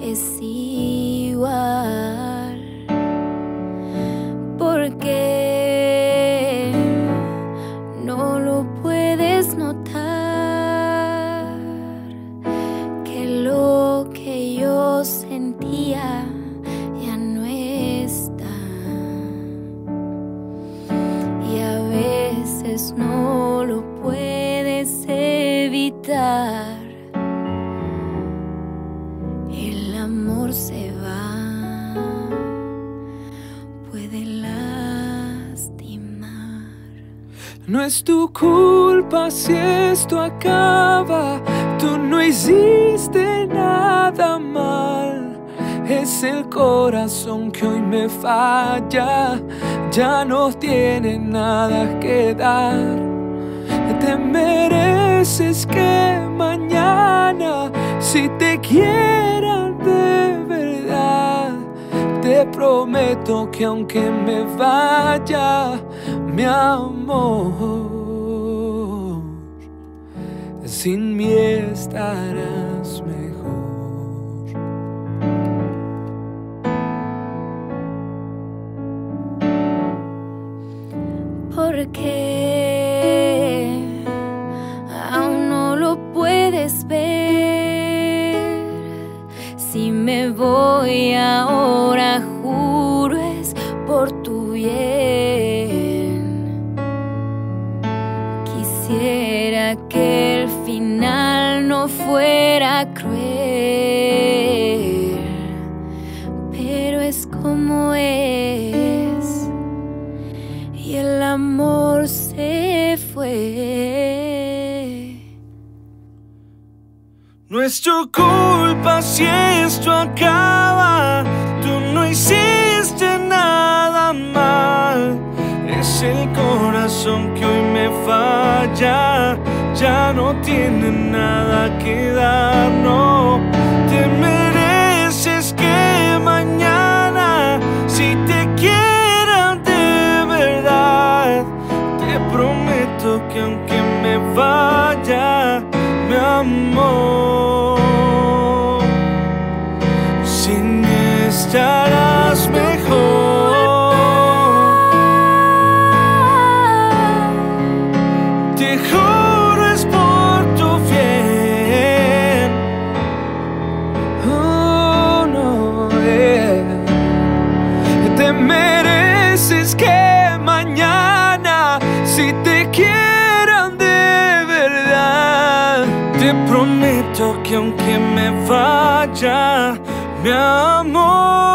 es igual. Porque no lo puedes notar que lo que yo sentía ya no está. Y a veces no lo puedes evitar. Amor se va, puede lastimar. No es tu culpa si esto acaba, tú no hiciste nada mal. Es el corazón que hoy me falla, ya no tiene nada que dar. Te mereces que mañana, si te quieran te prometo que aunque me vaya, mi amor, sin mí estarás mejor. Porque aún no lo puedes ver. Si me voy ahora, por tu bien. Quisiera que el final no fuera cruel, pero es como es y el amor se fue. No es tu culpa si esto acaba, tú no hiciste falla, ya no tiene nada que dar, no. Te mereces que mañana, si te quieran de verdad, te prometo que aunque me vaya, mi amor, sin mí Te prometo que aunque me vaya, mi amor.